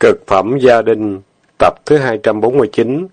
Cực phẩm gia đình, tập thứ 249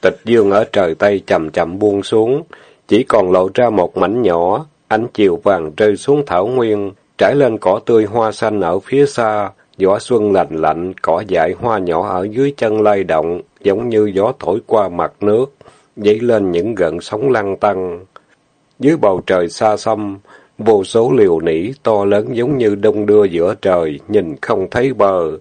Tịch dương ở trời Tây chậm chậm buông xuống, chỉ còn lộ ra một mảnh nhỏ, ánh chiều vàng rơi xuống thảo nguyên, trải lên cỏ tươi hoa xanh ở phía xa, gió xuân lạnh lạnh, cỏ dại hoa nhỏ ở dưới chân lay động, giống như gió thổi qua mặt nước, dấy lên những gợn sóng lăn tăng. Dưới bầu trời xa xăm, vô số liều nỉ to lớn giống như đông đưa giữa trời, nhìn không thấy bờ.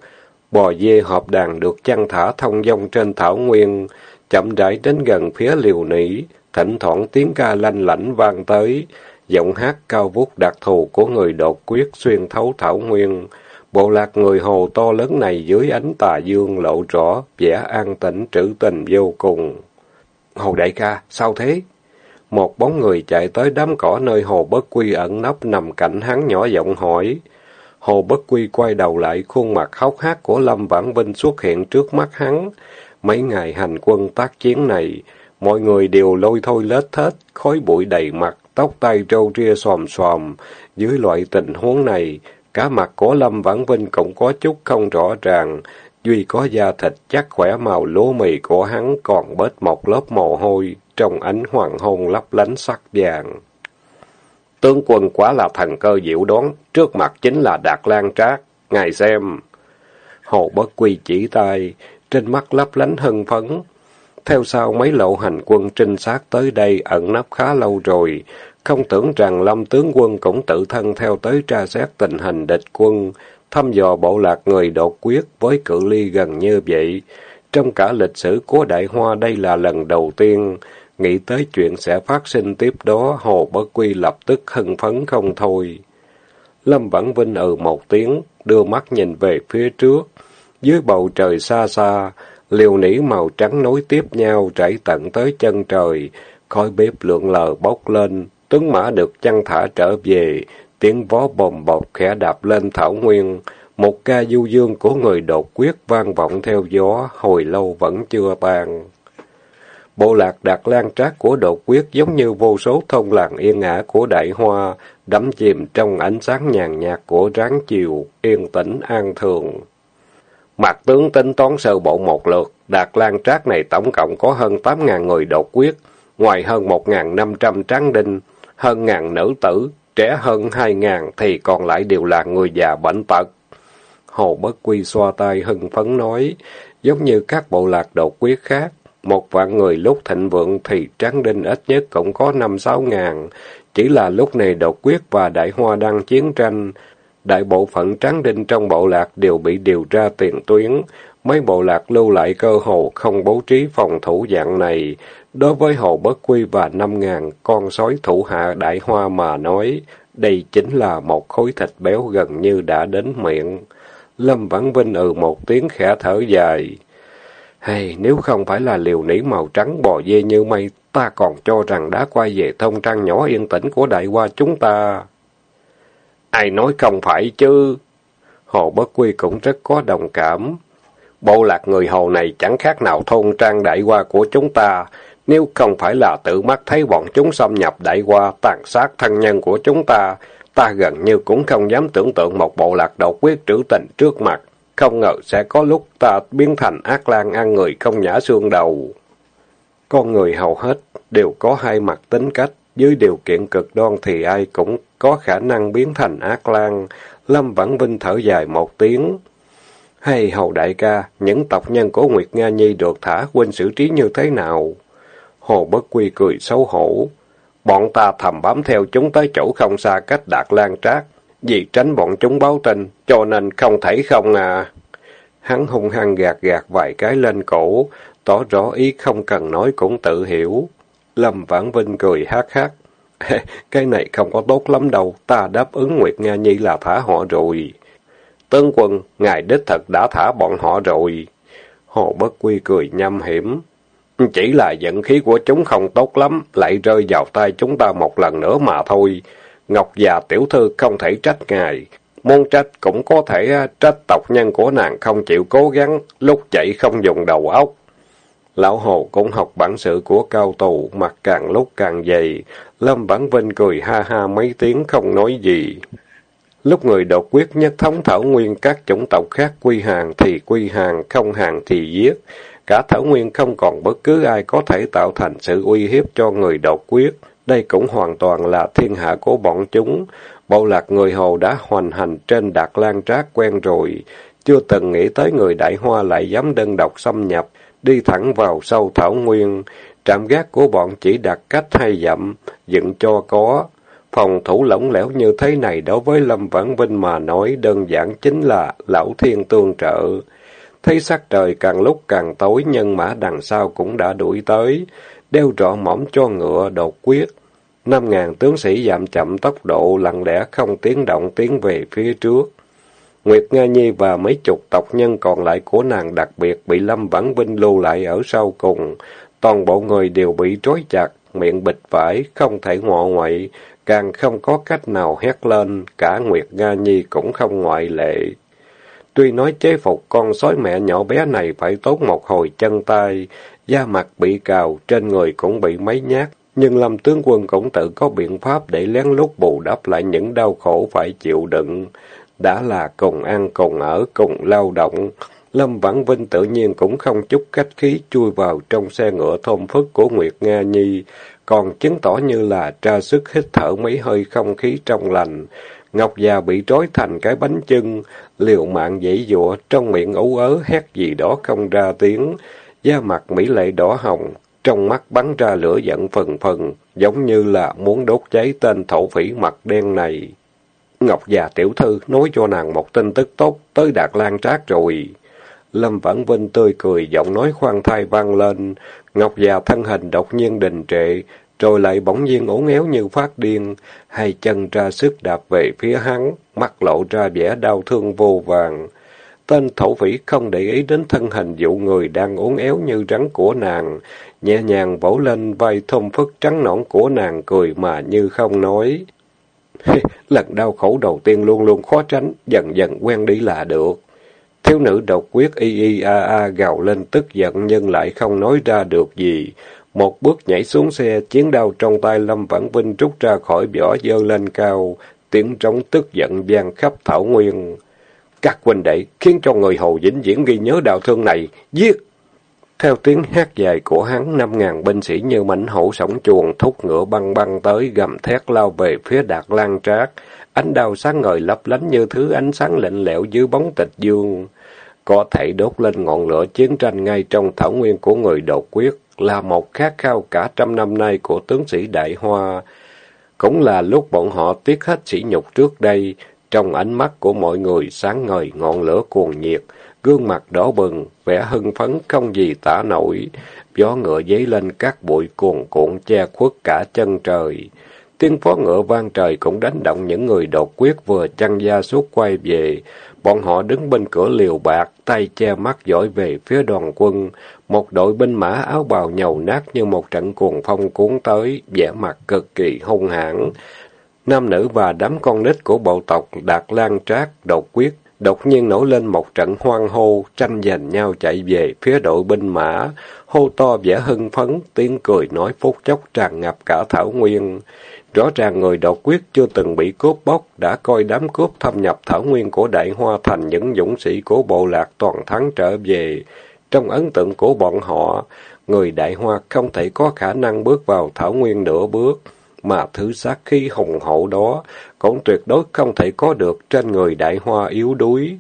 Bò dê họp đàn được chăn thả thông dong trên thảo nguyên, chậm rãi đến gần phía liều nỉ, thỉnh thoảng tiếng ca lanh lảnh vang tới, giọng hát cao vút đặc thù của người đột quyết xuyên thấu thảo nguyên. Bộ lạc người hồ to lớn này dưới ánh tà dương lộ rõ, vẻ an tĩnh trữ tình vô cùng. Hồ đại ca, sao thế? Một bóng người chạy tới đám cỏ nơi hồ bất quy ẩn nấp nằm cạnh hắn nhỏ giọng hỏi. Hồ bất quy quay đầu lại, khuôn mặt hốc hác của Lâm Vãn Vinh xuất hiện trước mắt hắn. Mấy ngày hành quân tác chiến này, mọi người đều lôi thôi lết thết, khói bụi đầy mặt, tóc tay trâu ria xòm xòm. Dưới loại tình huống này, cả mặt của Lâm Vãn Vinh cũng có chút không rõ ràng, duy có da thịt chắc khỏe màu lúa mì của hắn còn bết một lớp mồ hôi, trong ánh hoàng hôn lấp lánh sắc vàng. Tướng quân quá là thần cơ diệu đoán, trước mặt chính là Đạt Lan Trác, ngài xem. Hồ Bất Quy chỉ tay, trên mắt lấp lánh hân phấn. Theo sau mấy lộ hành quân trinh sát tới đây ẩn nấp khá lâu rồi, không tưởng rằng Lâm tướng quân cũng tự thân theo tới tra xét tình hình địch quân, thăm dò bộ lạc người đột quyết với cự ly gần như vậy. Trong cả lịch sử của Đại Hoa đây là lần đầu tiên, nghĩ tới chuyện sẽ phát sinh tiếp đó, Hồ Bất Quy lập tức hưng phấn không thôi. Lâm Vãn Vinh ừ một tiếng, đưa mắt nhìn về phía trước. Dưới bầu trời xa xa, liều nỉ màu trắng nối tiếp nhau trải tận tới chân trời, khói bếp lượn lờ bốc lên, tuấn mã được chăn thả trở về, tiếng vó bồng bột khẽ đạp lên thảo nguyên, một ca du dương của người đột quyết vang vọng theo gió, hồi lâu vẫn chưa tan. Bộ lạc Đạt Lan Trác của đột quyết giống như vô số thông làng yên ả của đại hoa, đắm chìm trong ánh sáng nhàn nhạt của ráng chiều, yên tĩnh an thường. Mặt tướng tính toán sơ bộ một lượt, Đạt Lan Trác này tổng cộng có hơn tám ngàn người đột quyết, ngoài hơn một ngàn năm trăm tráng đinh, hơn ngàn nữ tử, trẻ hơn hai ngàn thì còn lại đều là người già bệnh tật. Hồ Bất Quy xoa tay hưng phấn nói, giống như các bộ lạc đột quyết khác, một vạn người lúc thịnh vượng thì tráng đinh ít nhất cũng có năm sáu ngàn, chỉ là lúc này đột quyết và đại hoa đang chiến tranh, đại bộ phận tráng đinh trong bộ lạc đều bị điều ra tiền tuyến, mấy bộ lạc lưu lại cơ hồ không bố trí phòng thủ dạng này, Đối với Hồ Bất Quy và năm ngàn con sói thủ hạ đại hoa mà nói, đây chính là một khối thịt béo gần như đã đến miệng. Lâm Vãn Vinh ừ một tiếng khẽ thở dài. Hay, nếu không phải là liều nỉ màu trắng bò dê như mây, ta còn cho rằng đã quay về thông trang nhỏ yên tĩnh của đại hoa chúng ta. Ai nói không phải chứ? Hồ Bất Quy cũng rất có đồng cảm. Bộ lạc người Hồ này chẳng khác nào thôn trang đại qua của chúng ta, nếu không phải là tự mắt thấy bọn chúng xâm nhập đại qua, tàn sát thân nhân của chúng ta, ta gần như cũng không dám tưởng tượng một bộ lạc độc quyết trữ tình trước mặt. Không ngờ sẽ có lúc ta biến thành ác lan ăn người không nhả xương đầu. Con người hầu hết đều có hai mặt tính cách, dưới điều kiện cực đoan thì ai cũng có khả năng biến thành ác lan. Lâm Vãn Vinh thở dài một tiếng. Hay hầu đại ca, những tộc nhân của Nguyệt Nga Nhi được thả huynh xử trí như thế nào? Hồ Bất Quy cười xấu hổ. Bọn ta thầm bám theo chúng tới chỗ không xa cách Đạt Lan Trác, vì tránh bọn chúng báo tin, cho nên không thể không à. Hắn hung hăng gạt gạt vài cái lên cổ, tỏ rõ ý không cần nói cũng tự hiểu. Lâm Vãn Vinh cười hát hát. cái này không có tốt lắm đâu, ta đáp ứng Nguyệt Nga Nhi là thả họ rồi. Tướng quân, ngài đích thật đã thả bọn họ rồi. Hồ Bất Quy cười nhâm hiểm. Chỉ là vận khí của chúng không tốt lắm, lại rơi vào tay chúng ta một lần nữa mà thôi. Ngọc già tiểu thư không thể trách ngài. môn trách cũng có thể à, trách tộc nhân của nàng không chịu cố gắng, lúc chạy không dùng đầu óc. Lão Hồ cũng học bản sự của cao tù, mặt càng lúc càng dày. Lâm Vãn Vinh cười ha ha mấy tiếng không nói gì. Lúc người đột quyết nhất thống thảo nguyên các chủng tộc khác quy hàng thì quy hàng, không hàng thì giết. Cả thảo nguyên không còn bất cứ ai có thể tạo thành sự uy hiếp cho người đột quyết. Đây cũng hoàn toàn là thiên hạ của bọn chúng. Bộ lạc người Hồ đã hoành hành trên Đạt Lan Trác quen rồi. Chưa từng nghĩ tới người Đại Hoa lại dám đơn độc xâm nhập, đi thẳng vào sâu thảo nguyên. Trạm gác của bọn chỉ đặt cách hai dặm, dựng cho có. Phòng thủ lỏng lẻo như thế này đối với Lâm Vãn Vinh mà nói đơn giản chính là lão thiên tương trợ. Thấy sắc trời càng lúc càng tối nhân mã đằng sau cũng đã đuổi tới, đeo trọ mỏm cho ngựa đột quyết. Năm ngàn tướng sĩ giảm chậm tốc độ lặng lẽ không tiếng động tiến về phía trước. Nguyệt Nga Nhi và mấy chục tộc nhân còn lại của nàng đặc biệt bị Lâm Vãn Vinh lưu lại ở sau cùng. Toàn bộ người đều bị trói chặt, miệng bịt vải, không thể ngọ ngoại, càng không có cách nào hét lên, cả Nguyệt Nga Nhi cũng không ngoại lệ. Tuy nói chế phục con sói mẹ nhỏ bé này phải tốn một hồi chân tay, da mặt bị cào, trên người cũng bị mấy nhát, nhưng Lâm tướng quân cũng tự có biện pháp để lén lút bù đắp lại những đau khổ phải chịu đựng. Đã là cùng ăn, cùng ở, cùng lao động. Lâm Vãn Vinh tự nhiên cũng không chút cách khí chui vào trong xe ngựa thôn phức của Nguyệt Nga Nhi, còn chứng tỏ như là tra sức hít thở mấy hơi không khí trong lành. Ngọc già bị trói thành cái bánh chưng, liều mạng dãy dụa, trong miệng ấu ớ hét gì đó không ra tiếng, da mặt mỹ lệ đỏ hồng, trong mắt bắn ra lửa giận phần phần, giống như là muốn đốt cháy tên thổ phỉ mặt đen này. Ngọc già tiểu thư nói cho nàng một tin tức tốt, tới Đạt Lan Trác rồi. Lâm Vãn Vinh tươi cười, giọng nói khoan thai vang lên. Ngọc già thân hình đột nhiên đình trệ, rồi lại bỗng nhiên ổn éo như phát điên, hai chân ra sức đạp về phía hắn, mắt lộ ra vẻ đau thương vô vàng. Tên thổ phỉ không để ý đến thân hình dụ người đang uốn éo như rắn của nàng, nhẹ nhàng vỗ lên vai thơm phức trắng nõn của nàng cười mà như không nói. Lần đau khổ đầu tiên luôn luôn khó tránh, dần dần quen đi là được. Thiếu nữ độc quyết y y a a gào lên tức giận nhưng lại không nói ra được gì. Một bước nhảy xuống xe, chiến đao trong tay Lâm Vãn Vinh rút ra khỏi vỏ dơ lên cao, tiếng trống tức giận vang khắp thảo nguyên. Các huynh đệ khiến cho người hầu vĩnh viễn ghi nhớ đạo thương này, giết! Theo tiếng hát dài của hắn, năm ngàn binh sĩ như mảnh hổ sổng chuồng thúc ngựa băng băng tới gầm thét lao về phía Đạt Lan Trác. Ánh đao sáng ngời lấp lánh như thứ ánh sáng lạnh lẽo dưới bóng tịch dương. Có thể đốt lên ngọn lửa chiến tranh ngay trong thảo nguyên của người đột quyết là một khát khao cả trăm năm nay của tướng sĩ Đại Hoa. Cũng là lúc bọn họ tiếc hết sỉ nhục trước đây, trong ánh mắt của mọi người sáng ngời ngọn lửa cuồng nhiệt, gương mặt đỏ bừng, vẻ hưng phấn không gì tả nổi. Gió ngựa dấy lên các bụi cuồn cuộn che khuất cả chân trời. Tiếng phó ngựa vang trời cũng đánh động những người đột quyết vừa chăn gia suốt quay về. Bọn họ đứng bên cửa liều bạc, tay che mắt dõi về phía đoàn quân. Một đội binh mã áo bào nhầu nát như một trận cuồng phong cuốn tới, vẻ mặt cực kỳ hung hãn. Nam nữ và đám con nít của bộ tộc Đạt Lan Trác Độc quyết đột nhiên nổi lên một trận hoang hô, tranh giành nhau chạy về phía đội binh mã, hô to vẻ hưng phấn, tiếng cười nói phút chốc tràn ngập cả thảo nguyên. Rõ ràng người độc quyết chưa từng bị cướp bóc, đã coi đám cướp thâm nhập thảo nguyên của Đại Hoa thành những dũng sĩ của bộ lạc toàn thắng trở về. Trong ấn tượng của bọn họ, người Đại Hoa không thể có khả năng bước vào thảo nguyên nửa bước, mà thứ sát khí hùng hậu đó cũng tuyệt đối không thể có được trên người Đại Hoa yếu đuối.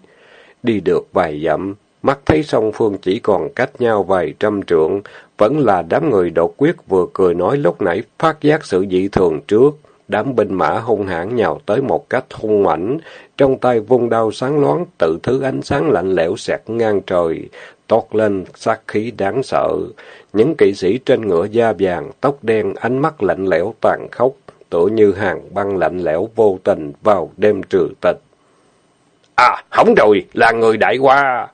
Đi được vài dặm, mắt thấy song phương chỉ còn cách nhau vài trăm trượng, vẫn là đám người đột quyết vừa cười nói lúc nãy phát giác sự dị thường trước. Đám binh mã hung hãn nhào tới một cách hung mãnh, trong tay vung đao sáng loáng, tự thứ ánh sáng lạnh lẽo xẹt ngang trời, toát lên sát khí đáng sợ. Những kỵ sĩ trên ngựa da vàng, tóc đen, ánh mắt lạnh lẽo tàn khốc, tựa như hàng băng lạnh lẽo vô tình vào đêm trừ tịch. À, hỏng rồi, là người đại qua!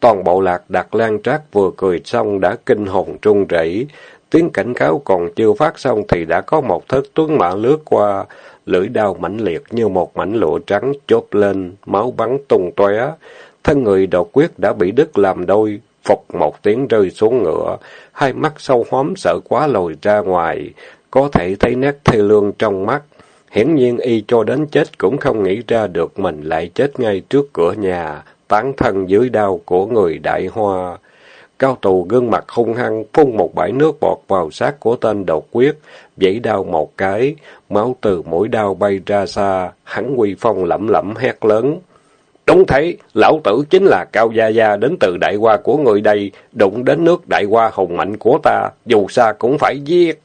Toàn bộ lạc đặt lan trác vừa cười xong đã kinh hồn trung rẩy. Tiếng cảnh cáo còn chưa phát xong thì đã có một thất tuấn mã lướt qua, lưỡi đao mãnh liệt như một mảnh lụa trắng chốt lên, máu bắn tung tóe. Thân người đột quyết đã bị đứt làm đôi, phục một tiếng rơi xuống ngựa, hai mắt sâu hóm sợ quá lồi ra ngoài, có thể thấy nét thê lương trong mắt. Hiển nhiên y cho đến chết cũng không nghĩ ra được mình lại chết ngay trước cửa nhà, tán thân dưới đao của người đại hoa. Cao tù gương mặt hung hăng, phun một bãi nước bọt vào xác của tên độc quyết, dãy đau một cái, máu từ mũi đao bay ra xa, hắn quy phong lẩm lẩm hét lớn. Đúng thế, lão tử chính là Cao Gia Gia đến từ đại hoa của người đây, đụng đến nước đại hoa hùng mạnh của ta, dù xa cũng phải giết.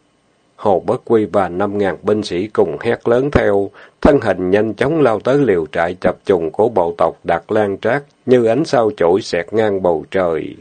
Hồ Bất Quy và năm ngàn binh sĩ cùng hét lớn theo, thân hình nhanh chóng lao tới liều trại chập trùng của bộ tộc Đạt Lan Trác, như ánh sao chổi xẹt ngang bầu trời.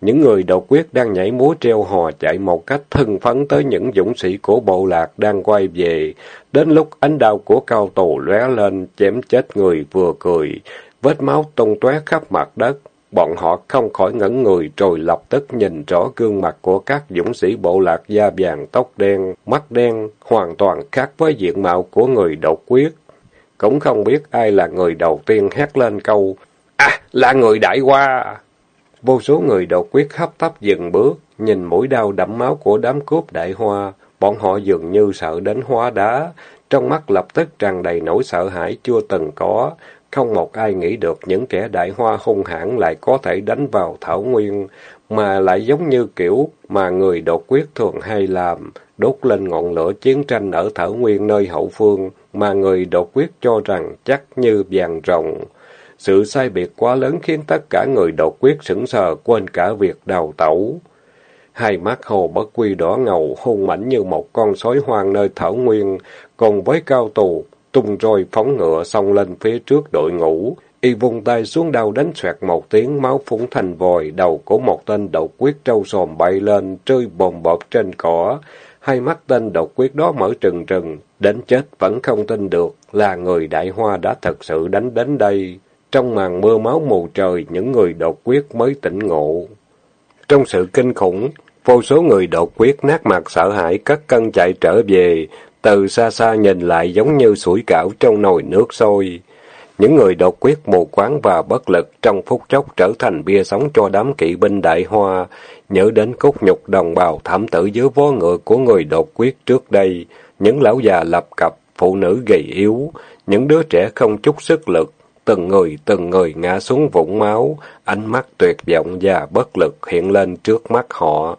Những người độc quyết đang nhảy múa treo hò chạy một cách thân phấn tới những dũng sĩ của bộ lạc đang quay về. Đến lúc ánh đao của cao tù lóe lên, chém chết người vừa cười, vết máu tung tóe khắp mặt đất. Bọn họ không khỏi ngẩn người rồi lập tức nhìn rõ gương mặt của các dũng sĩ bộ lạc da vàng tóc đen, mắt đen, hoàn toàn khác với diện mạo của người độc quyết. Cũng không biết ai là người đầu tiên hét lên câu, À, là người đại hoa! Vô số người độc quyết hấp tấp dừng bước, nhìn mũi đau đẫm máu của đám cướp đại hoa, bọn họ dường như sợ đến hóa đá, trong mắt lập tức tràn đầy nỗi sợ hãi chưa từng có, không một ai nghĩ được những kẻ đại hoa hung hãn lại có thể đánh vào Thảo Nguyên, mà lại giống như kiểu mà người đột quyết thường hay làm, đốt lên ngọn lửa chiến tranh ở Thảo Nguyên nơi hậu phương, mà người đột quyết cho rằng chắc như vàng rồng. Sự sai biệt quá lớn khiến tất cả người đột quyết sững sờ quên cả việc đào tẩu. Hai mắt hồ bất quy đỏ ngầu, hung mãnh như một con sói hoang nơi thảo nguyên, còn với cao tù, tung roi phóng ngựa xông lên phía trước đội ngũ. Y vung tay xuống đầu đánh xoẹt một tiếng, máu phúng thành vòi, đầu của một tên độc quyết trâu sòm bay lên, rơi bồn bột trên cỏ. Hai mắt tên độc quyết đó mở trừng trừng, đến chết vẫn không tin được là người đại hoa đã thật sự đánh đến đây. Trong màn mưa máu mù trời, những người độc quyết mới tỉnh ngộ. Trong sự kinh khủng, vô số người đột quyết nát mặt sợ hãi cất cân chạy trở về, từ xa xa nhìn lại giống như sủi cảo trong nồi nước sôi. Những người đột quyết mù quáng và bất lực trong phút chốc trở thành bia sống cho đám kỵ binh đại hoa, nhớ đến cốt nhục đồng bào thảm tử dưới vó ngựa của người đột quyết trước đây, những lão già lập cập, phụ nữ gầy yếu, những đứa trẻ không chút sức lực, từng người từng người ngã xuống vũng máu, ánh mắt tuyệt vọng và bất lực hiện lên trước mắt họ.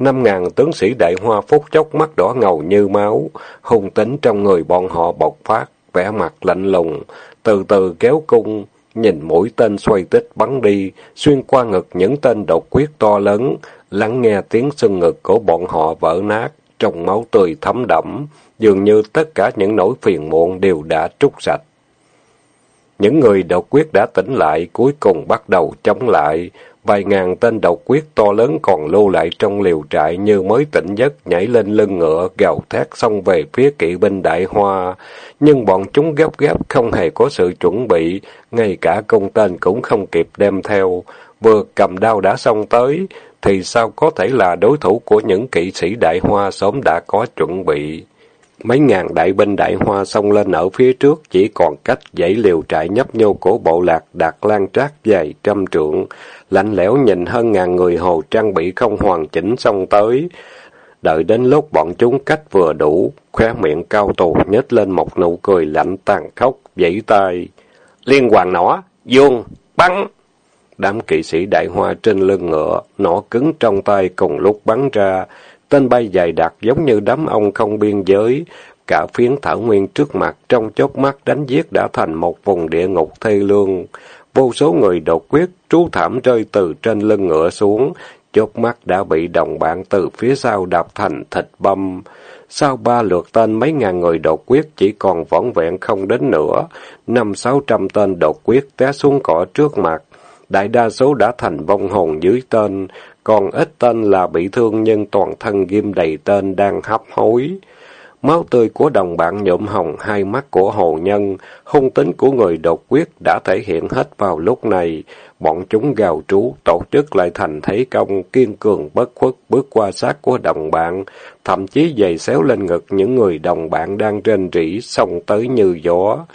Năm ngàn tướng sĩ đại hoa phút chốc mắt đỏ ngầu như máu, hung tính trong người bọn họ bộc phát, vẻ mặt lạnh lùng, từ từ kéo cung, nhìn mũi tên xoay tích bắn đi, xuyên qua ngực những tên độc quyết to lớn, lắng nghe tiếng xương ngực của bọn họ vỡ nát, trong máu tươi thấm đẫm, dường như tất cả những nỗi phiền muộn đều đã trút sạch. Những người độc quyết đã tỉnh lại, cuối cùng bắt đầu chống lại. Vài ngàn tên độc quyết to lớn còn lưu lại trong liều trại như mới tỉnh giấc nhảy lên lưng ngựa, gào thét xông về phía kỵ binh đại hoa. Nhưng bọn chúng gấp gáp không hề có sự chuẩn bị, ngay cả công tên cũng không kịp đem theo. Vừa cầm đao đã xông tới, thì sao có thể là đối thủ của những kỵ sĩ đại hoa sớm đã có chuẩn bị. Mấy ngàn đại binh đại hoa xông lên ở phía trước, chỉ còn cách dãy liều trại nhấp nhô của bộ lạc đạt lan trác dài trăm trượng, lạnh lẽo nhìn hơn ngàn người hồ trang bị không hoàn chỉnh xông tới. Đợi đến lúc bọn chúng cách vừa đủ, khóe miệng cao tù nhếch lên một nụ cười lạnh tàn khốc, vẫy tay. Liên hoàng nỏ, vuông, bắn! Đám kỵ sĩ đại hoa trên lưng ngựa, nỏ cứng trong tay cùng lúc bắn ra, Tên bay dài đặc giống như đám ông không biên giới, cả phiến thảo nguyên trước mặt trong chốc mắt đánh giết đã thành một vùng địa ngục thê lương. Vô số người đột quyết trú thảm rơi từ trên lưng ngựa xuống, chớp mắt đã bị đồng bạn từ phía sau đạp thành thịt băm. Sau ba lượt tên mấy ngàn người đột quyết chỉ còn võn vẹn không đến nữa, năm sáu trăm tên đột quyết té xuống cỏ trước mặt. Đại đa số đã thành vong hồn dưới tên, còn ít tên là bị thương nhưng toàn thân ghim đầy tên đang hấp hối. Máu tươi của đồng bạn nhuộm hồng hai mắt của hồ nhân, hung tính của người đột quyết đã thể hiện hết vào lúc này. Bọn chúng gào trú, tổ chức lại thành thế công, kiên cường bất khuất bước qua sát của đồng bạn, thậm chí giày xéo lên ngực những người đồng bạn đang trên rỉ, xông tới như gió.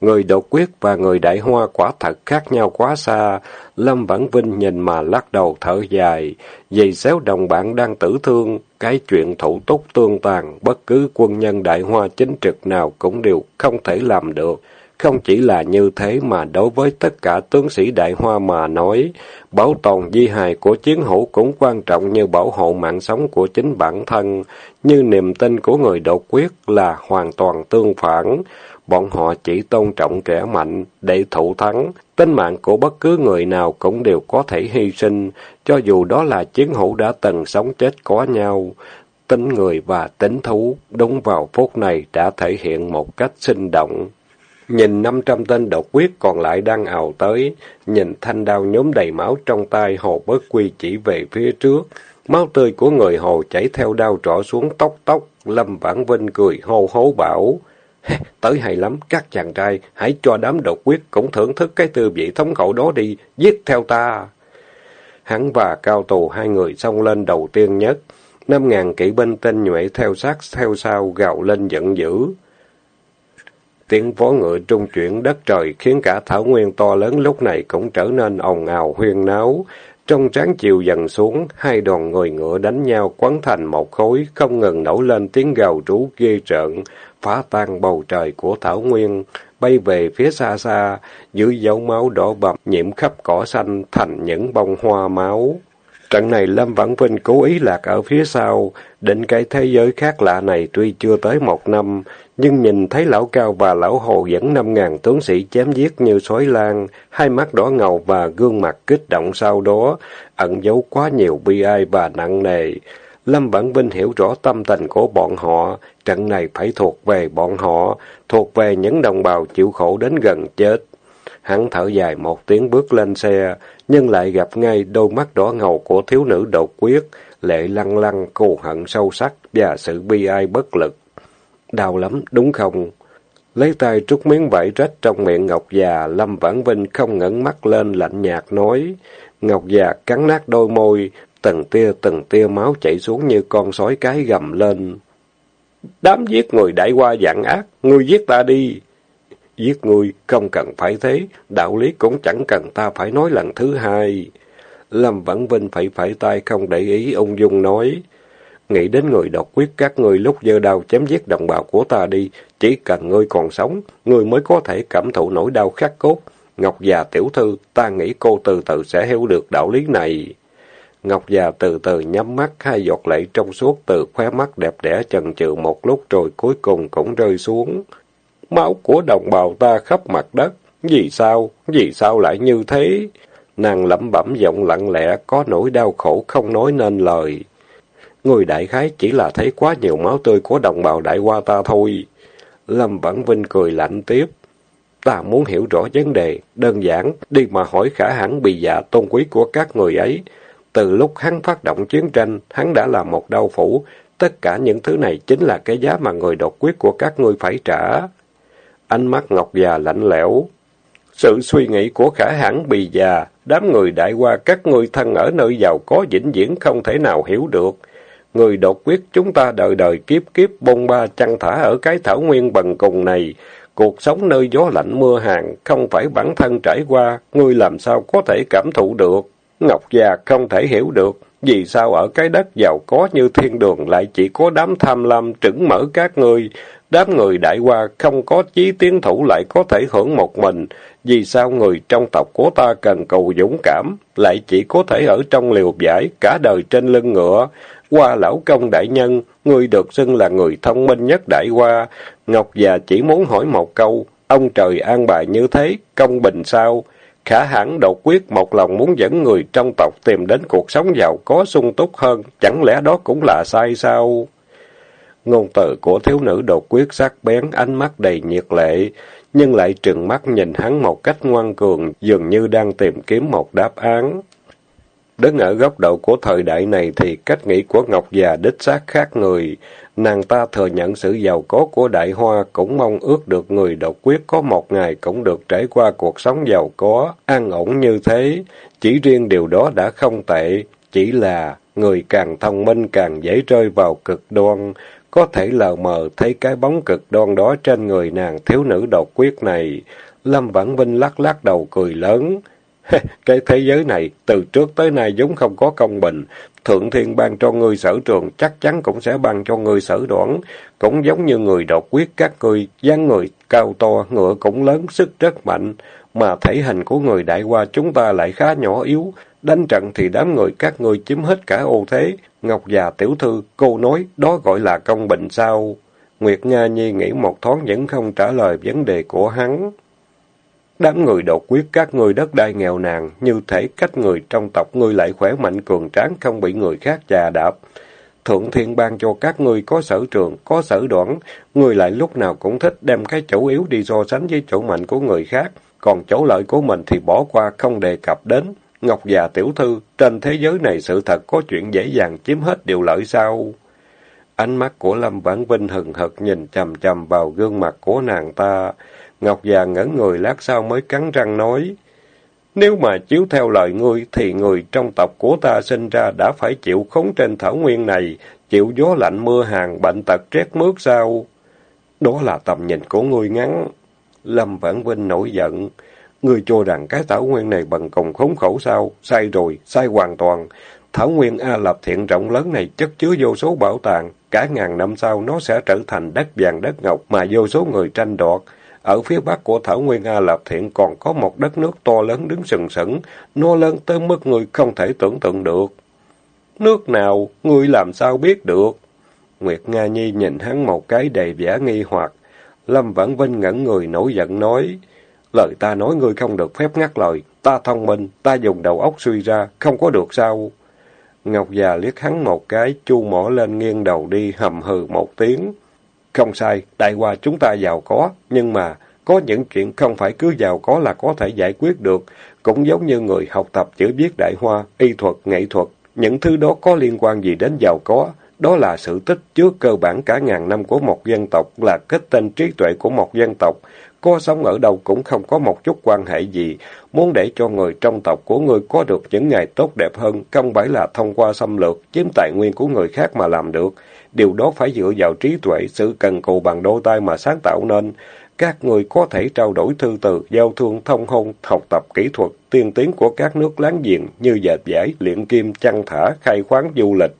Người độc quyết và người đại hoa quả thật khác nhau quá xa. Lâm Vãn Vinh nhìn mà lắc đầu thở dài. Vì xéo đồng bạn đang tử thương, cái chuyện thủ túc tương tàn, bất cứ quân nhân đại hoa chính trực nào cũng đều không thể làm được. Không chỉ là như thế mà đối với tất cả tướng sĩ Đại Hoa mà nói, bảo tồn di hài của chiến hữu cũng quan trọng như bảo hộ mạng sống của chính bản thân, như niềm tin của người đột quyết là hoàn toàn tương phản. Bọn họ chỉ tôn trọng kẻ mạnh để thủ thắng, tính mạng của bất cứ người nào cũng đều có thể hy sinh, cho dù đó là chiến hữu đã từng sống chết có nhau. Tính người và tính thú đúng vào phút này đã thể hiện một cách sinh động. Nhìn năm trăm tên độc quyết còn lại đang ào tới, nhìn thanh đao nhóm đầy máu trong tay hồ bất quy chỉ về phía trước. Máu tươi của người hồ chảy theo đao trỏ xuống tóc tóc, Lâm Vãn Vinh cười hô hố bảo. Tới hay lắm, các chàng trai, hãy cho đám độc quyết cũng thưởng thức cái tư vị thống khẩu đó đi, giết theo ta. Hắn và cao tù hai người xông lên đầu tiên nhất. Năm ngàn kỵ binh tinh nhuệ theo sát theo sau gào lên giận dữ. Tiếng vó ngựa trung chuyển đất trời khiến cả thảo nguyên to lớn lúc này cũng trở nên ồn ào huyên náo. Trong tráng chiều dần xuống, hai đoàn người ngựa đánh nhau quấn thành một khối, không ngừng nổi lên tiếng gào trú ghê trợn, phá tan bầu trời của thảo nguyên, bay về phía xa xa, dưới dấu máu đỏ bầm nhiễm khắp cỏ xanh thành những bông hoa máu. Trận này Lâm Vãn Vinh cố ý lạc ở phía sau, định cái thế giới khác lạ này tuy chưa tới một năm, nhưng nhìn thấy lão cao và lão hồ dẫn năm ngàn tướng sĩ chém giết như sói lan, hai mắt đỏ ngầu và gương mặt kích động sau đó, ẩn giấu quá nhiều bi ai và nặng nề. Lâm Vãn Vinh hiểu rõ tâm tình của bọn họ, trận này phải thuộc về bọn họ, thuộc về những đồng bào chịu khổ đến gần chết. Hắn thở dài một tiếng bước lên xe, nhưng lại gặp ngay đôi mắt đỏ ngầu của thiếu nữ đột quyết, lệ lăng lăng, cù hận sâu sắc và sự bi ai bất lực. Đau lắm, đúng không? Lấy tay trút miếng vải rách trong miệng Ngọc già, Lâm Vãn Vinh không ngẩng mắt lên lạnh nhạt nói. Ngọc già cắn nát đôi môi, từng tia từng tia máu chảy xuống như con sói cái gầm lên. Đám giết người đại qua dạng ác, ngươi giết ta đi. Giết ngươi, không cần phải thế, đạo lý cũng chẳng cần ta phải nói lần thứ hai. Lâm Vãn Vinh phải phải tay không để ý ung dung nói. Nghĩ đến người độc quyết các ngươi lúc dơ đau chém giết đồng bào của ta đi, chỉ cần ngươi còn sống, ngươi mới có thể cảm thụ nỗi đau khắc cốt. Ngọc già tiểu thư, ta nghĩ cô từ từ sẽ hiểu được đạo lý này. Ngọc già từ từ nhắm mắt, hai giọt lệ trong suốt từ khóe mắt đẹp đẽ chần chừ một lúc rồi cuối cùng cũng rơi xuống. Máu của đồng bào ta khắp mặt đất, vì sao, vì sao lại như thế? Nàng lẩm bẩm giọng lặng lẽ, có nỗi đau khổ không nói nên lời. Người đại khái chỉ là thấy quá nhiều máu tươi của đồng bào đại qua ta thôi. Lâm Vãn Vinh cười lạnh tiếp. Ta muốn hiểu rõ vấn đề, đơn giản, đi mà hỏi khả hẳn bị dạ tôn quý của các người ấy. Từ lúc hắn phát động chiến tranh, hắn đã là một đau phủ. Tất cả những thứ này chính là cái giá mà người đột quyết của các ngươi phải trả. Ánh mắt Ngọc già lạnh lẽo. Sự suy nghĩ của khả hãn bì già, đám người đại qua các ngươi thân ở nơi giàu có vĩnh viễn không thể nào hiểu được. Người đột quyết chúng ta đời đời kiếp kiếp bông ba chăn thả ở cái thảo nguyên bần cùng này. Cuộc sống nơi gió lạnh mưa hàng, không phải bản thân trải qua, ngươi làm sao có thể cảm thụ được. Ngọc già không thể hiểu được, vì sao ở cái đất giàu có như thiên đường lại chỉ có đám tham lam trứng mở các ngươi, đám người đại qua không có chí tiến thủ lại có thể hưởng một mình, vì sao người trong tộc của ta cần cầu dũng cảm, lại chỉ có thể ở trong liều giải, cả đời trên lưng ngựa. Qua lão công đại nhân, người được xưng là người thông minh nhất đại qua. Ngọc già chỉ muốn hỏi một câu, ông trời an bài như thế, công bình sao? Khả hãn độc quyết một lòng muốn dẫn người trong tộc tìm đến cuộc sống giàu có sung túc hơn, chẳng lẽ đó cũng là sai sao? Ngôn từ của thiếu nữ đột quyết sắc bén, ánh mắt đầy nhiệt lệ, nhưng lại trừng mắt nhìn hắn một cách ngoan cường, dường như đang tìm kiếm một đáp án. Đứng ở góc độ của thời đại này thì cách nghĩ của Ngọc già đích xác khác người. Nàng ta thừa nhận sự giàu có của đại hoa, cũng mong ước được người độc quyết có một ngày cũng được trải qua cuộc sống giàu có, an ổn như thế. Chỉ riêng điều đó đã không tệ, chỉ là người càng thông minh càng dễ rơi vào cực đoan, có thể lờ mờ thấy cái bóng cực đoan đó trên người nàng thiếu nữ độc quyết này. Lâm Vãn Vinh lắc lắc đầu cười lớn. cái thế giới này, từ trước tới nay vốn không có công bình. Thượng thiên ban cho ngươi sở trường, chắc chắn cũng sẽ ban cho ngươi sở đoản Cũng giống như người độc quyết các ngươi, dáng người cao to, ngựa cũng lớn, sức rất mạnh. Mà thể hình của người đại qua chúng ta lại khá nhỏ yếu. Đánh trận thì đám người các ngươi chiếm hết cả ô thế. Ngọc già tiểu thư, cô nói, đó gọi là công bình sao? Nguyệt Nga Nhi nghĩ một thoáng vẫn không trả lời vấn đề của hắn. Đám người đột quyết các ngươi đất đai nghèo nàn, như thể cách người trong tộc ngươi lại khỏe mạnh cường tráng không bị người khác chà đạp. Thượng thiên ban cho các ngươi có sở trường, có sở đoản, ngươi lại lúc nào cũng thích đem cái chỗ yếu đi so sánh với chỗ mạnh của người khác, còn chỗ lợi của mình thì bỏ qua không đề cập đến. Ngọc già tiểu thư, trên thế giới này sự thật có chuyện dễ dàng chiếm hết điều lợi sao? Ánh mắt của Lâm Vãn Vinh hừng hực nhìn chầm chầm vào gương mặt của nàng ta. Ngọc già ngẩn người lát sau mới cắn răng nói. Nếu mà chiếu theo lời ngươi, thì người trong tộc của ta sinh ra đã phải chịu khốn trên thảo nguyên này, chịu gió lạnh mưa hàng, bệnh tật rét mướt sao? Đó là tầm nhìn của ngươi ngắn. Lâm Vãn Vinh nổi giận. Ngươi cho rằng cái thảo nguyên này bằng cùng khốn khổ sao? Sai rồi, sai hoàn toàn. Thảo nguyên A Lập thiện rộng lớn này chất chứa vô số bảo tàng. Cả ngàn năm sau nó sẽ trở thành đất vàng đất ngọc mà vô số người tranh đoạt. Ở phía bắc của Thảo Nguyên A Lạp Thiện còn có một đất nước to lớn đứng sừng sững, nó lớn tới mức người không thể tưởng tượng được. Nước nào, người làm sao biết được? Nguyệt Nga Nhi nhìn hắn một cái đầy vẻ nghi hoặc. Lâm Vãn Vinh ngẩn người nổi giận nói, lời ta nói ngươi không được phép ngắt lời, ta thông minh, ta dùng đầu óc suy ra, không có được sao? Ngọc già liếc hắn một cái, chu mỏ lên nghiêng đầu đi, hầm hừ một tiếng. Không sai, đại hòa chúng ta giàu có, nhưng mà có những chuyện không phải cứ giàu có là có thể giải quyết được. Cũng giống như người học tập chữ viết đại hoa, y thuật, nghệ thuật, những thứ đó có liên quan gì đến giàu có. Đó là sự tích trước cơ bản cả ngàn năm của một dân tộc, là kết tên trí tuệ của một dân tộc. Có sống ở đâu cũng không có một chút quan hệ gì. Muốn để cho người trong tộc của người có được những ngày tốt đẹp hơn, không phải là thông qua xâm lược, chiếm tài nguyên của người khác mà làm được. Điều đó phải dựa vào trí tuệ, sự cần cù bằng đôi tay mà sáng tạo nên. Các người có thể trao đổi thư từ, giao thương, thông hôn, học tập kỹ thuật, tiên tiến của các nước láng giềng như dệt giải, luyện kim, chăn thả, khai khoáng, du lịch.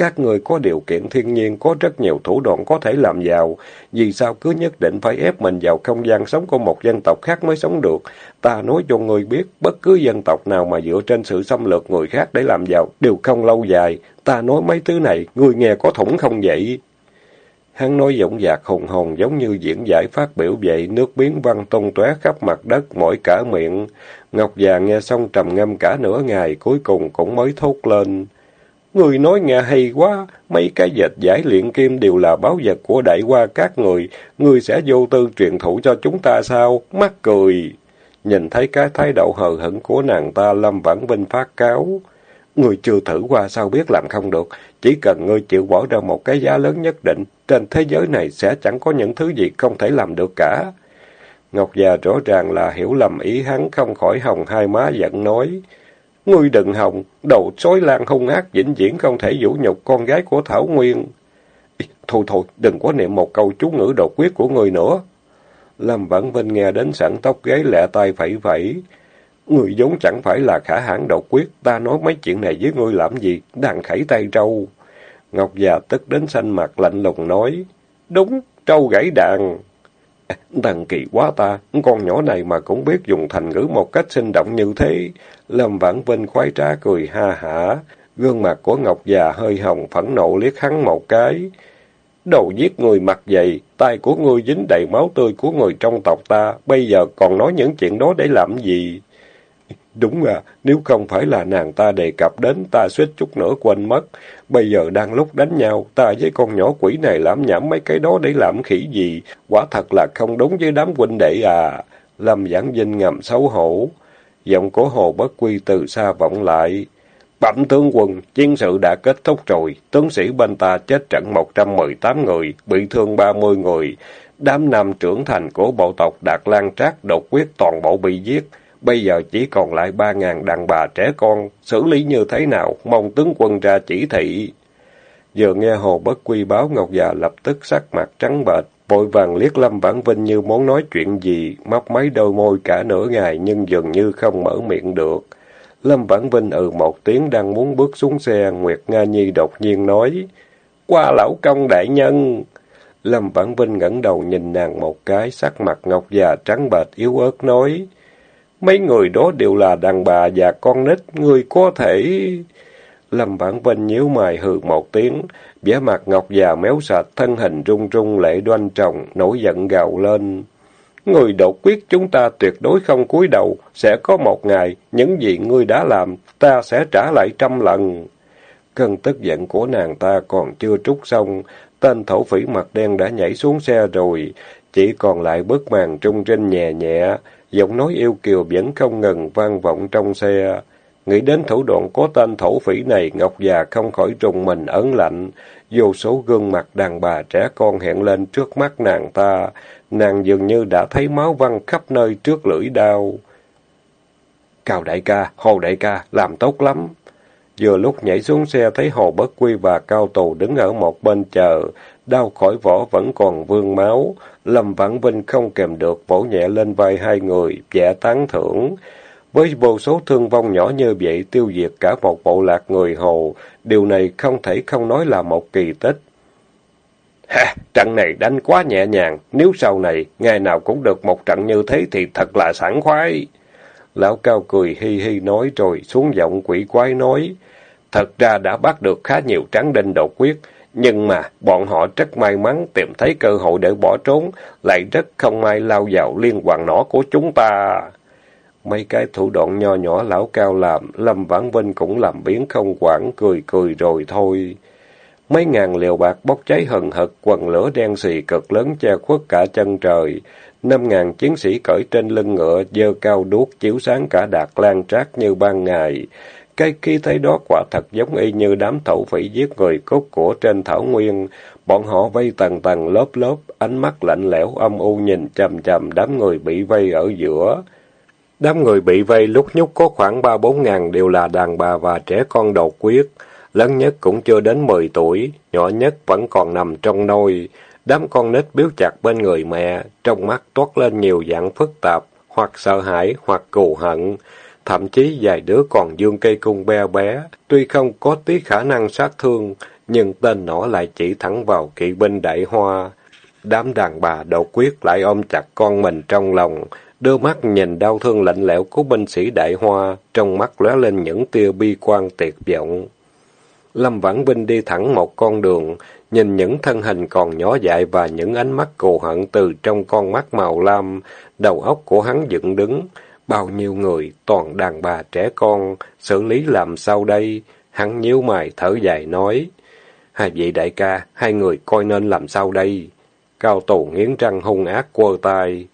Các người có điều kiện thiên nhiên, có rất nhiều thủ đoạn có thể làm giàu. Vì sao cứ nhất định phải ép mình vào không gian sống của một dân tộc khác mới sống được? Ta nói cho người biết, bất cứ dân tộc nào mà dựa trên sự xâm lược người khác để làm giàu đều không lâu dài. Ta nói mấy thứ này, người nghe có thủng không vậy? Hắn nói giọng dạc hùng hồn giống như diễn giải phát biểu vậy, nước biến văng tung tóe khắp mặt đất, mỏi cả miệng. Ngọc già nghe xong trầm ngâm cả nửa ngày, cuối cùng cũng mới thốt lên. Người nói nghe hay quá, mấy cái dệt giải luyện kim đều là báo vật của đại qua các người, người sẽ vô tư truyền thụ cho chúng ta sao? Mắc cười. Nhìn thấy cái thái độ hờ hững của nàng ta, Lâm Vãn Vinh phát cáo. Người chưa thử qua sao biết làm không được, chỉ cần ngươi chịu bỏ ra một cái giá lớn nhất định, trên thế giới này sẽ chẳng có những thứ gì không thể làm được cả. Ngọc già rõ ràng là hiểu lầm ý hắn không khỏi hồng hai má giận nói. Ngươi đừng hồng, đầu sói lan hung ác vĩnh viễn không thể vũ nhục con gái của Thảo Nguyên. Thôi thôi, đừng có niệm một câu chú ngữ độc quyết của người nữa. Lâm Vãn Vinh nghe đến sẵn tóc gáy lẹ tay phẩy phẩy. Người vốn chẳng phải là khả hãn độc quyết, ta nói mấy chuyện này với ngươi làm gì, đang khẩy tay trâu. Ngọc già tức đến xanh mặt lạnh lùng nói, đúng, trâu gãy đàn. Thần kỳ quá ta, con nhỏ này mà cũng biết dùng thành ngữ một cách sinh động như thế. Lâm Vãn Vinh khoái trá cười ha hả, gương mặt của Ngọc già hơi hồng phẫn nộ liếc hắn một cái. Đầu giết người mặt dày, tay của ngươi dính đầy máu tươi của người trong tộc ta, bây giờ còn nói những chuyện đó để làm gì? Đúng à, nếu không phải là nàng ta đề cập đến, ta suýt chút nữa quên mất. Bây giờ đang lúc đánh nhau, ta với con nhỏ quỷ này làm nhảm mấy cái đó để làm khỉ gì? Quả thật là không đúng với đám huynh đệ à. Lâm Giảng Vinh ngầm xấu hổ. Giọng của Hồ Bất Quy từ xa vọng lại. Bẩm tướng quân, chiến sự đã kết thúc rồi. Tướng sĩ bên ta chết trận 118 người, bị thương 30 người. Đám nam trưởng thành của bộ tộc Đạt Lan Trác đột quyết toàn bộ bị giết. Bây giờ chỉ còn lại ba ngàn đàn bà trẻ con, xử lý như thế nào, mong tướng quân ra chỉ thị. Vừa nghe Hồ Bất Quy báo Ngọc già lập tức sắc mặt trắng bệch, vội vàng liếc Lâm Vãn Vinh như muốn nói chuyện gì, móc mấy đôi môi cả nửa ngày nhưng dường như không mở miệng được. Lâm Vãn Vinh ừ một tiếng đang muốn bước xuống xe, Nguyệt Nga Nhi đột nhiên nói, qua lão công đại nhân. Lâm Vãn Vinh ngẩng đầu nhìn nàng một cái, sắc mặt ngọc già trắng bệch yếu ớt nói, mấy người đó đều là đàn bà và con nít, người có thể... Lâm Vãn Vinh nhíu mày hừ một tiếng, vẻ mặt ngọc già méo sạch, thân hình rung rung lệ đoan trọng, nổi giận gào lên. Người đột quyết chúng ta tuyệt đối không cúi đầu, sẽ có một ngày, những gì ngươi đã làm, ta sẽ trả lại trăm lần. Cơn tức giận của nàng ta còn chưa trút xong, tên thổ phỉ mặt đen đã nhảy xuống xe rồi, chỉ còn lại bức màn trung trinh nhẹ nhẹ, giọng nói yêu kiều vẫn không ngừng vang vọng trong xe. Nghĩ đến thủ đoạn có tên thổ phỉ này, Ngọc già không khỏi trùng mình ấn lạnh. Vô số gương mặt đàn bà trẻ con hiện lên trước mắt nàng ta. Nàng dường như đã thấy máu văng khắp nơi trước lưỡi đao. Cao đại ca, Hồ đại ca, làm tốt lắm. Vừa lúc nhảy xuống xe thấy Hồ Bất Quy và Cao Tù đứng ở một bên chờ, đau khỏi vỏ vẫn còn vương máu. Lâm Vãn Vinh không kèm được vỗ nhẹ lên vai hai người, vẻ tán thưởng. Với vô số thương vong nhỏ như vậy tiêu diệt cả một bộ lạc người Hồ, điều này không thể không nói là một kỳ tích. Ha, trận này đánh quá nhẹ nhàng, nếu sau này ngày nào cũng được một trận như thế thì thật là sảng khoái. Lão Cao cười hi hi nói rồi xuống giọng quỷ quái nói, thật ra đã bắt được khá nhiều tráng đinh đột quyết, nhưng mà bọn họ rất may mắn tìm thấy cơ hội để bỏ trốn, lại rất không may lao vào liên hoàn nỏ của chúng ta. Mấy cái thủ đoạn nho nhỏ lão cao làm, Lâm Vãn Vinh cũng làm biến không quản, cười cười rồi thôi. Mấy ngàn liều bạc bốc cháy hừng hực, quần lửa đen xì cực lớn che khuất cả chân trời. Năm ngàn chiến sĩ cởi trên lưng ngựa, dơ cao đuốc chiếu sáng cả đạt lan trác như ban ngày. Cái khi thấy đó quả thật giống y như đám thổ phỉ giết người cốt của trên thảo nguyên. Bọn họ vây tầng tầng lớp lớp, ánh mắt lạnh lẽo âm u nhìn chầm chầm đám người bị vây ở giữa. Đám người bị vây lúc nhúc có khoảng ba bốn ngàn đều là đàn bà và trẻ con đầu quyết. Lớn nhất cũng chưa đến mười tuổi, nhỏ nhất vẫn còn nằm trong nôi. Đám con nít biếu chặt bên người mẹ, trong mắt toát lên nhiều dạng phức tạp, hoặc sợ hãi, hoặc cù hận. Thậm chí vài đứa còn dương cây cung be bé, tuy không có tí khả năng sát thương, nhưng tên nỏ lại chỉ thẳng vào kỵ binh đại hoa. Đám đàn bà đột quyết lại ôm chặt con mình trong lòng, đưa mắt nhìn đau thương lạnh lẽo của binh sĩ đại hoa, trong mắt lóe lên những tia bi quan tuyệt vọng. Lâm Vãn Vinh đi thẳng một con đường, nhìn những thân hình còn nhỏ dại và những ánh mắt cù hận từ trong con mắt màu lam, đầu óc của hắn dựng đứng. Bao nhiêu người, toàn đàn bà trẻ con, xử lý làm sao đây? Hắn nhíu mày thở dài nói. Hai vị đại ca, hai người coi nên làm sao đây? Cao tù nghiến răng hung ác quơ tay.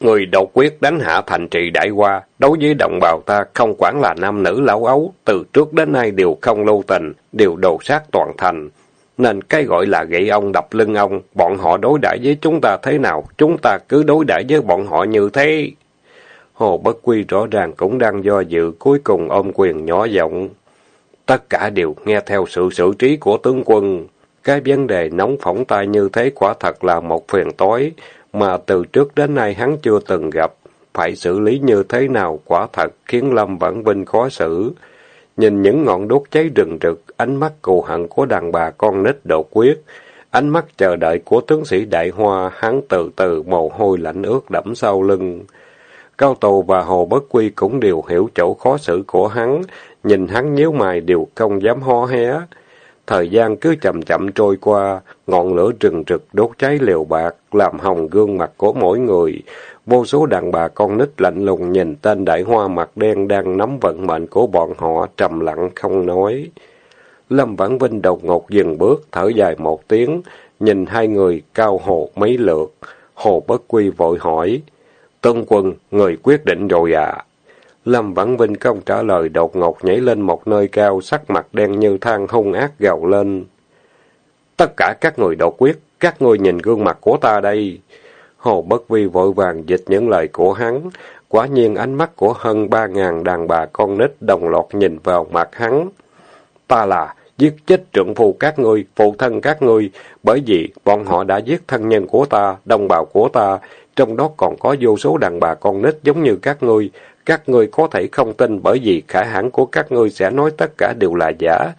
Người độc quyết đánh hạ thành trì đại qua đối với đồng bào ta không quản là nam nữ lão ấu, từ trước đến nay đều không lưu tình, đều đồ sát toàn thành. Nên cái gọi là gậy ông đập lưng ông, bọn họ đối đãi với chúng ta thế nào, chúng ta cứ đối đãi với bọn họ như thế. Hồ Bất Quy rõ ràng cũng đang do dự, cuối cùng ôm quyền nhỏ giọng. Tất cả đều nghe theo sự xử trí của tướng quân. Cái vấn đề nóng phỏng tay như thế quả thật là một phiền tối, mà từ trước đến nay hắn chưa từng gặp. Phải xử lý như thế nào quả thật khiến Lâm Vãn Vinh khó xử. Nhìn những ngọn đốt cháy rừng rực, ánh mắt cù hận của đàn bà con nít đột quyết, ánh mắt chờ đợi của tướng sĩ Đại Hoa, hắn từ từ mồ hôi lạnh ướt đẫm sau lưng. Cao Tù và Hồ Bất Quy cũng đều hiểu chỗ khó xử của hắn, nhìn hắn nhíu mày đều không dám ho hé. Thời gian cứ chậm chậm trôi qua, ngọn lửa rừng rực đốt cháy liều bạc, làm hồng gương mặt của mỗi người. Vô số đàn bà con nít lạnh lùng nhìn tên đại hoa mặt đen đang nắm vận mệnh của bọn họ, trầm lặng không nói. Lâm Vãn Vinh đột ngột dừng bước, thở dài một tiếng, nhìn hai người cao hồ mấy lượt. Hồ Bất Quy vội hỏi, Tân quân, người quyết định rồi à? Lâm Vãn Vinh không trả lời đột ngột nhảy lên một nơi cao, sắc mặt đen như than hung ác gào lên. Tất cả các người đột quyết, các người nhìn gương mặt của ta đây. Hồ Bất Vi vội vàng dịch những lời của hắn. Quả nhiên ánh mắt của hơn ba ngàn đàn bà con nít đồng loạt nhìn vào mặt hắn. Ta là giết chết trượng phu các ngươi, phụ thân các ngươi, bởi vì bọn họ đã giết thân nhân của ta, đồng bào của ta, trong đó còn có vô số đàn bà con nít giống như các ngươi. Các ngươi có thể không tin bởi vì khả hãn của các ngươi sẽ nói tất cả đều là giả.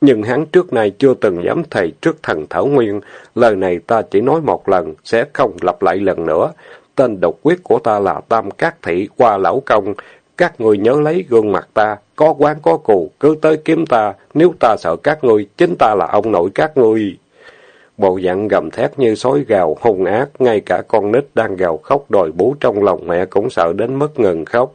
Nhưng hắn trước nay chưa từng dám thầy trước thần Thảo Nguyên. Lời này ta chỉ nói một lần, sẽ không lặp lại lần nữa. Tên độc quyết của ta là Tam Cát Thị qua Lão Công. Các người nhớ lấy gương mặt ta, có quán có cù, cứ tới kiếm ta. Nếu ta sợ các ngươi, chính ta là ông nội các ngươi. Bộ dạng gầm thét như sói gào, hung ác, ngay cả con nít đang gào khóc đòi bú trong lòng mẹ cũng sợ đến mức ngừng khóc.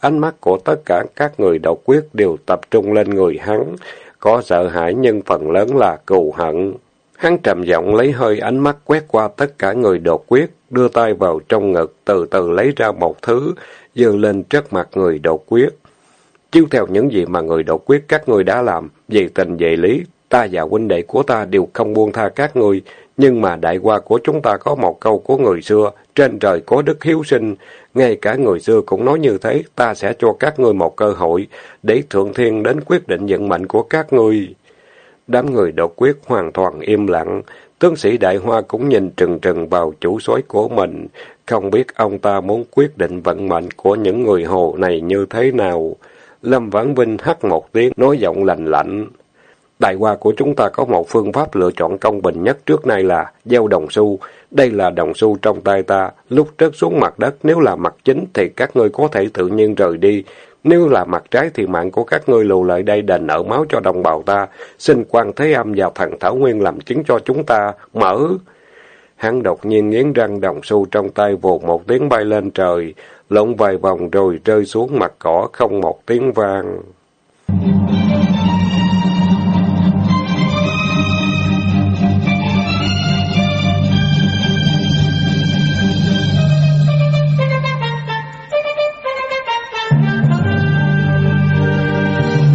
Ánh mắt của tất cả các người độc quyết đều tập trung lên người hắn, có sợ hãi nhưng phần lớn là cừu hận. Hắn trầm giọng lấy hơi ánh mắt quét qua tất cả người đột quyết, đưa tay vào trong ngực, từ từ lấy ra một thứ, dơ lên trước mặt người đột quyết. Chiếu theo những gì mà người đột quyết các người đã làm, về tình về lý, ta và huynh đệ của ta đều không buông tha các người, nhưng mà đại qua của chúng ta có một câu của người xưa, trên trời có đức hiếu sinh, ngay cả người xưa cũng nói như thế, ta sẽ cho các ngươi một cơ hội, để thượng thiên đến quyết định vận mệnh của các ngươi. Đám người đột quyết hoàn toàn im lặng, tướng sĩ đại hoa cũng nhìn trừng trừng vào chủ soái của mình, không biết ông ta muốn quyết định vận mệnh của những người hồ này như thế nào. Lâm Vãn Vinh hắt một tiếng, nói giọng lạnh lạnh. Đại hoa của chúng ta có một phương pháp lựa chọn công bình nhất trước nay là gieo đồng xu. Đây là đồng xu trong tay ta, lúc rớt xuống mặt đất nếu là mặt chính thì các ngươi có thể tự nhiên rời đi. Nếu là mặt trái thì mạng của các ngươi lù lại đây đền nợ máu cho đồng bào ta. Xin quan thế âm và thần Thảo Nguyên làm chứng cho chúng ta. Mở! Hắn đột nhiên nghiến răng đồng xu trong tay vụt một tiếng bay lên trời, lộn vài vòng rồi rơi xuống mặt cỏ không một tiếng vang.